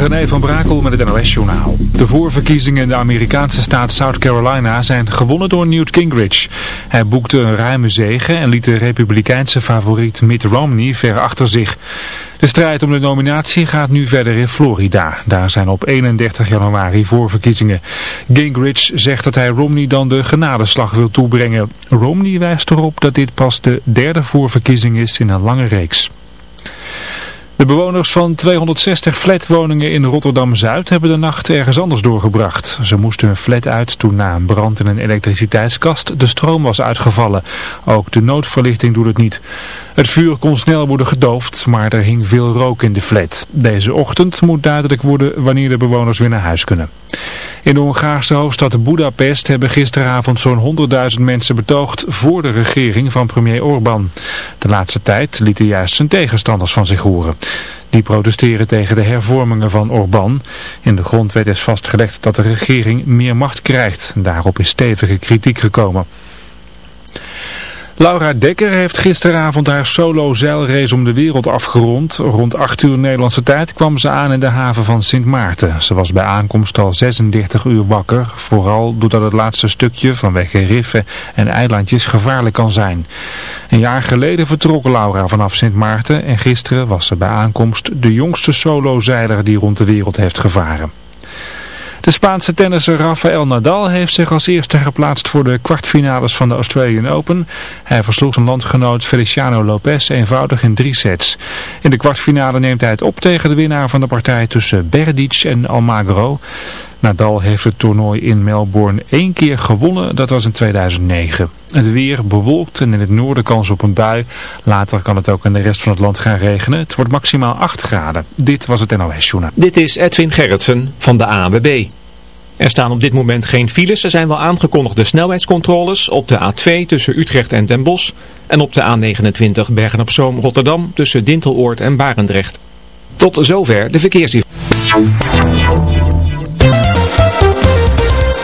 René van Brakel met het NOS-journaal. De voorverkiezingen in de Amerikaanse staat South Carolina zijn gewonnen door Newt Gingrich. Hij boekte een ruime zege en liet de republikeinse favoriet Mitt Romney ver achter zich. De strijd om de nominatie gaat nu verder in Florida. Daar zijn op 31 januari voorverkiezingen. Gingrich zegt dat hij Romney dan de genadeslag wil toebrengen. Romney wijst erop dat dit pas de derde voorverkiezing is in een lange reeks. De bewoners van 260 flatwoningen in Rotterdam-Zuid hebben de nacht ergens anders doorgebracht. Ze moesten hun flat uit toen na een brand in een elektriciteitskast de stroom was uitgevallen. Ook de noodverlichting doet het niet. Het vuur kon snel worden gedoofd, maar er hing veel rook in de flat. Deze ochtend moet duidelijk worden wanneer de bewoners weer naar huis kunnen. In de Hongaarse hoofdstad Budapest hebben gisteravond zo'n 100.000 mensen betoogd voor de regering van premier Orbán. De laatste tijd lieten juist zijn tegenstanders van zich horen. Die protesteren tegen de hervormingen van Orbán. In de grondwet is vastgelegd dat de regering meer macht krijgt. Daarop is stevige kritiek gekomen. Laura Dekker heeft gisteravond haar solo zeilrace om de wereld afgerond. Rond 8 uur Nederlandse tijd kwam ze aan in de haven van Sint Maarten. Ze was bij aankomst al 36 uur wakker, vooral doordat het laatste stukje vanwege riffen en eilandjes gevaarlijk kan zijn. Een jaar geleden vertrok Laura vanaf Sint Maarten en gisteren was ze bij aankomst de jongste solo-zeiler die rond de wereld heeft gevaren. De Spaanse tennisser Rafael Nadal heeft zich als eerste geplaatst voor de kwartfinales van de Australian Open. Hij versloeg zijn landgenoot Feliciano Lopez eenvoudig in drie sets. In de kwartfinale neemt hij het op tegen de winnaar van de partij tussen Berdic en Almagro. Nadal heeft het toernooi in Melbourne één keer gewonnen, dat was in 2009. Het weer bewolkt en in het noorden kans op een bui. Later kan het ook in de rest van het land gaan regenen. Het wordt maximaal 8 graden. Dit was het NOS Journaal. Dit is Edwin Gerritsen van de ANWB. Er staan op dit moment geen files. Er zijn wel aangekondigde snelheidscontroles op de A2 tussen Utrecht en Den Bosch. En op de A29 Bergen-op-Zoom Rotterdam tussen Dinteloord en Barendrecht. Tot zover de verkeersinformatie.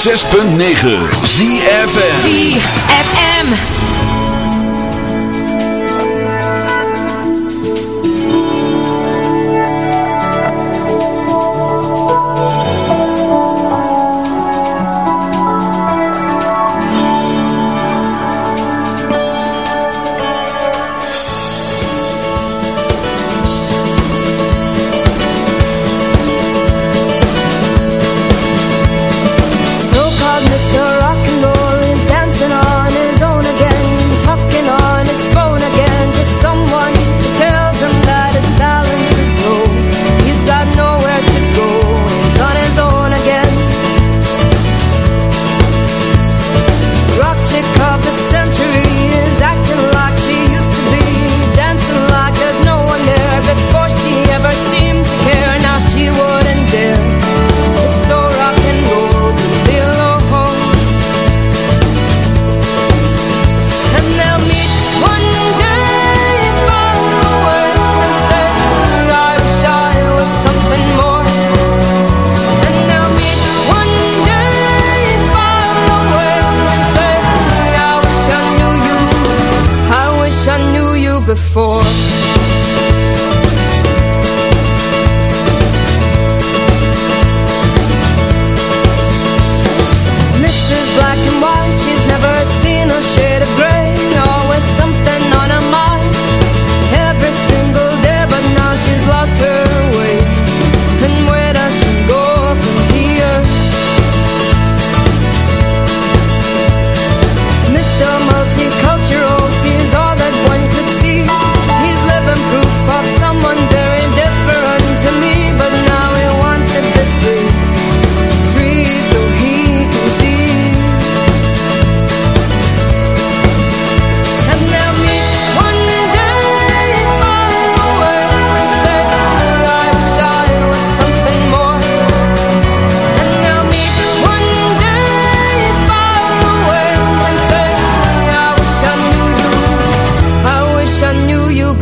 106.9 ZFM ZFM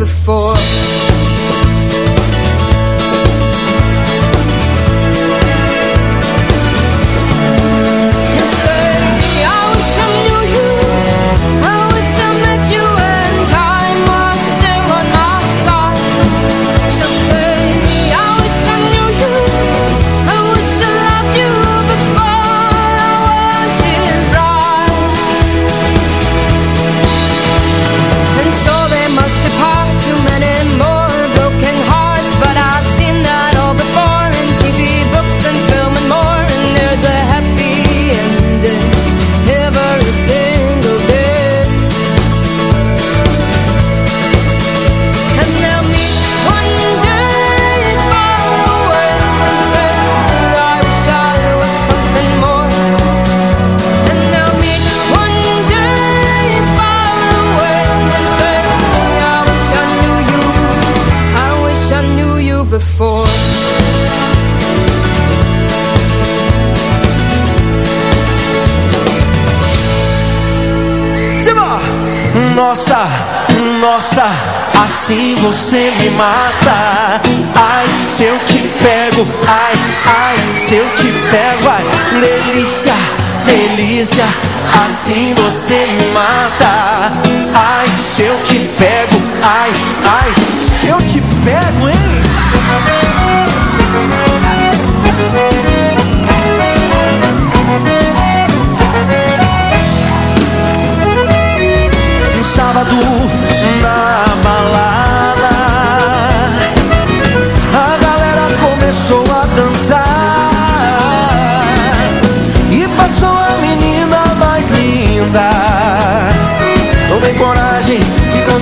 before.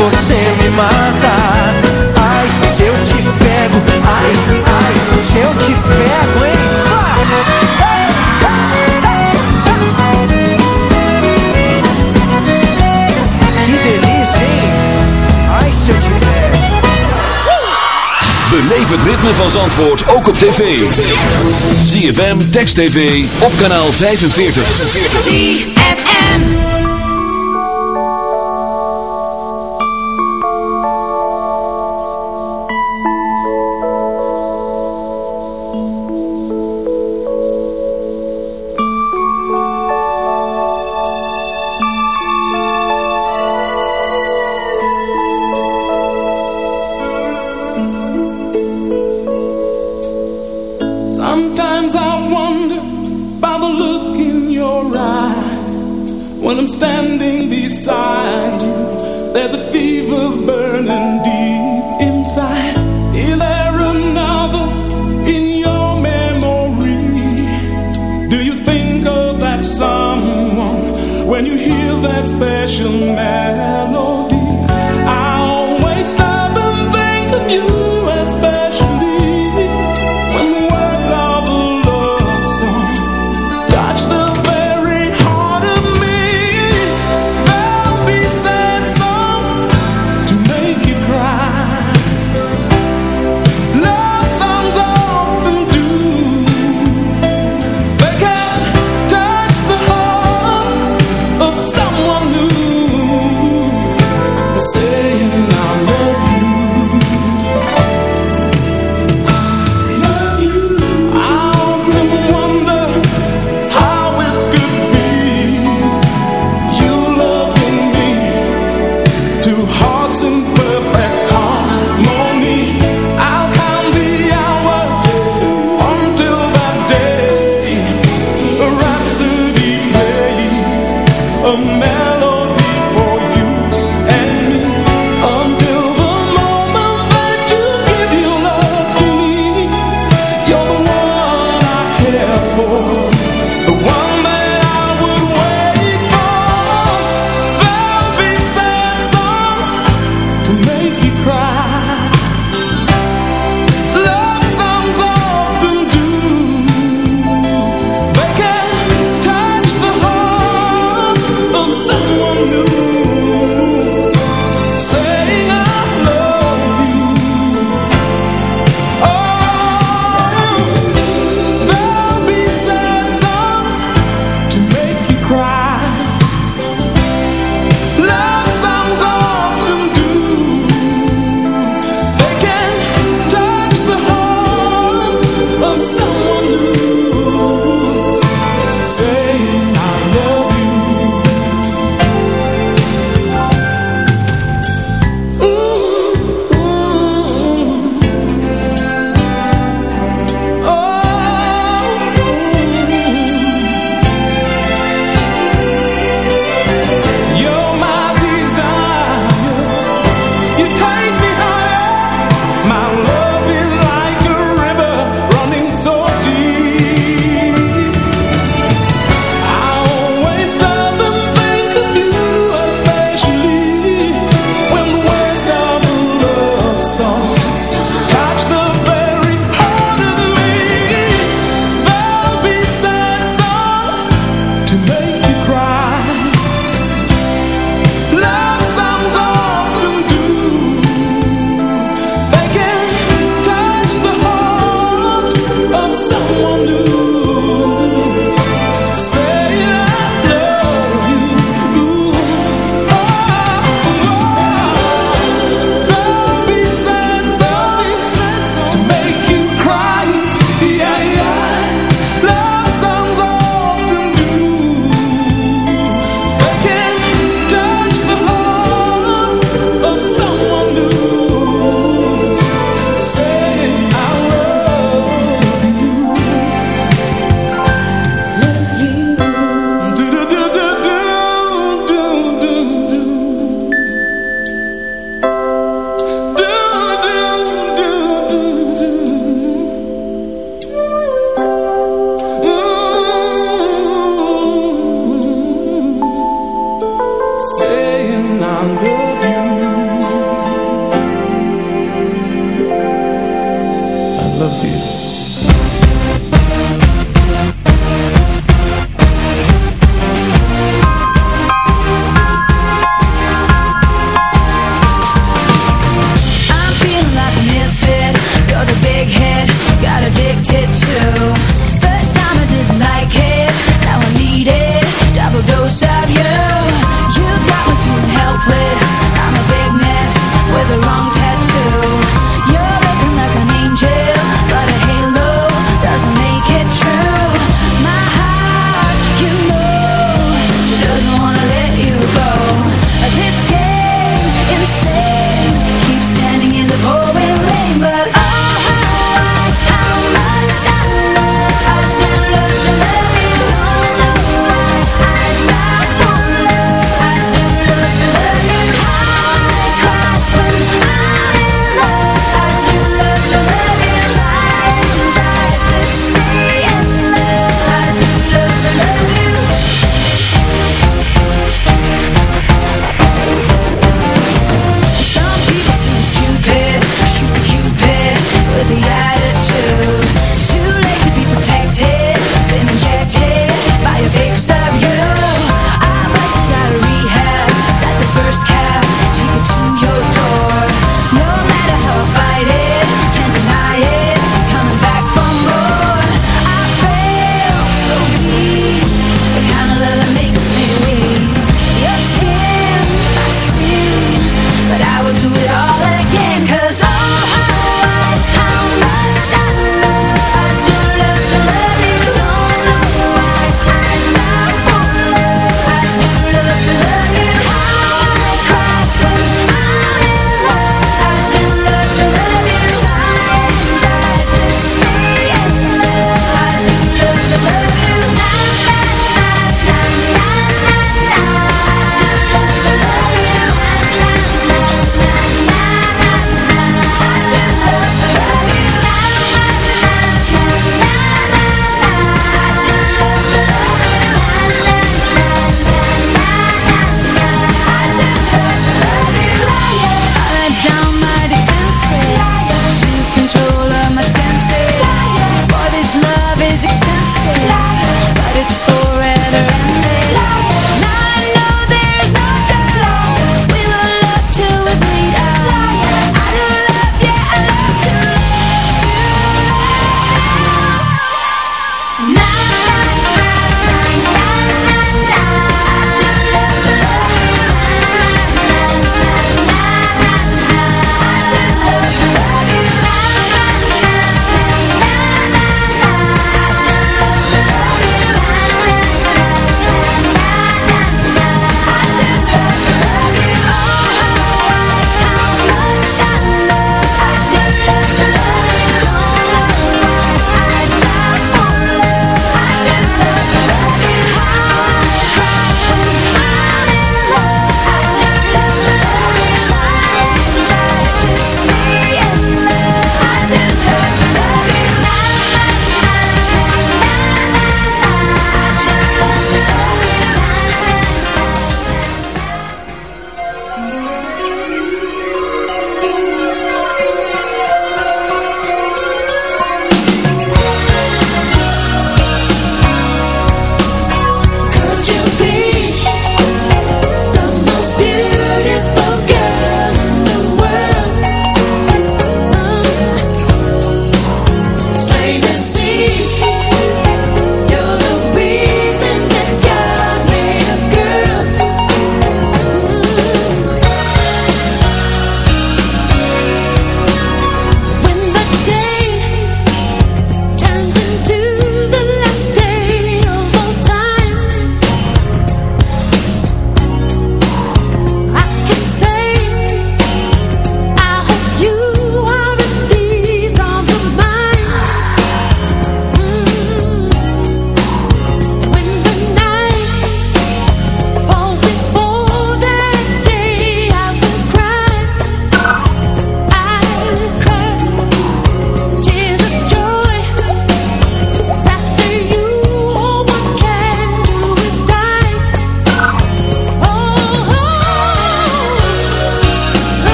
você me mata Ai, se eu te pego Ai, ai, se eu te pego, hein! Que delícia, hein Ai, se eu te pego Beleef het ritme van Zandvoort ook op tv. ZFM, Text TV, op kanaal 45. 45. to hearts and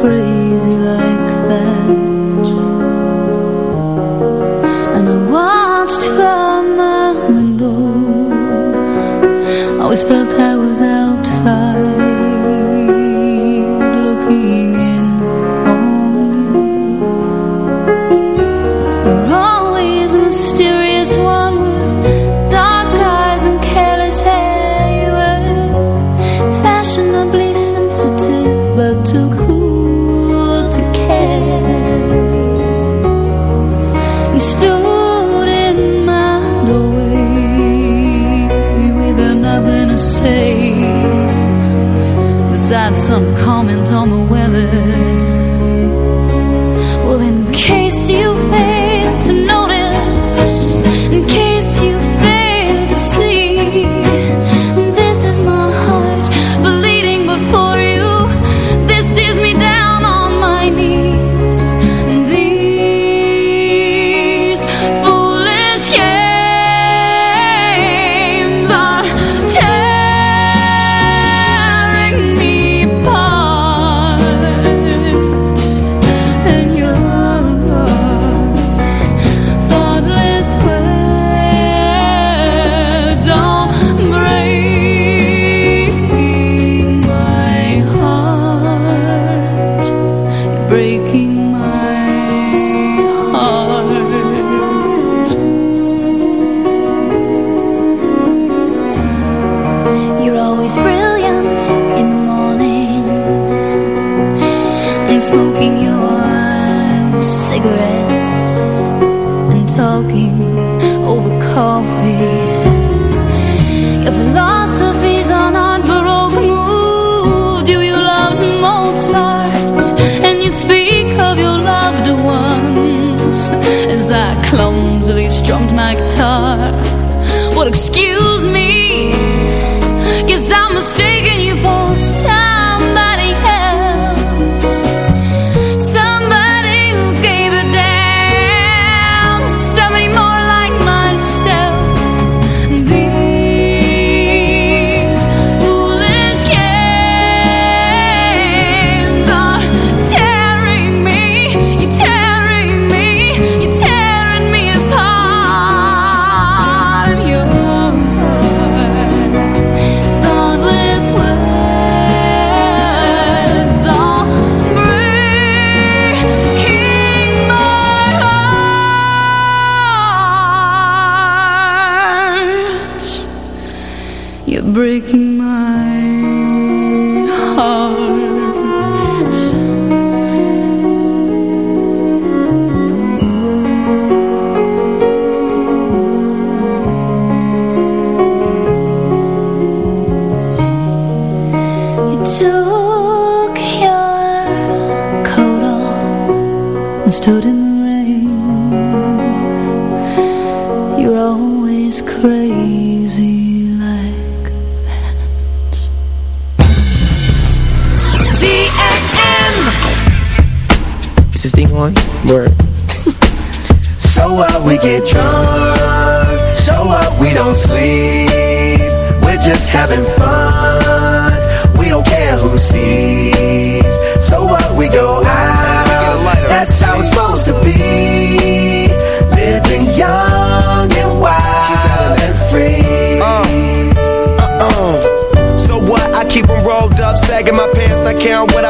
crazy like that. Excuse me,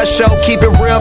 show. Keep it real,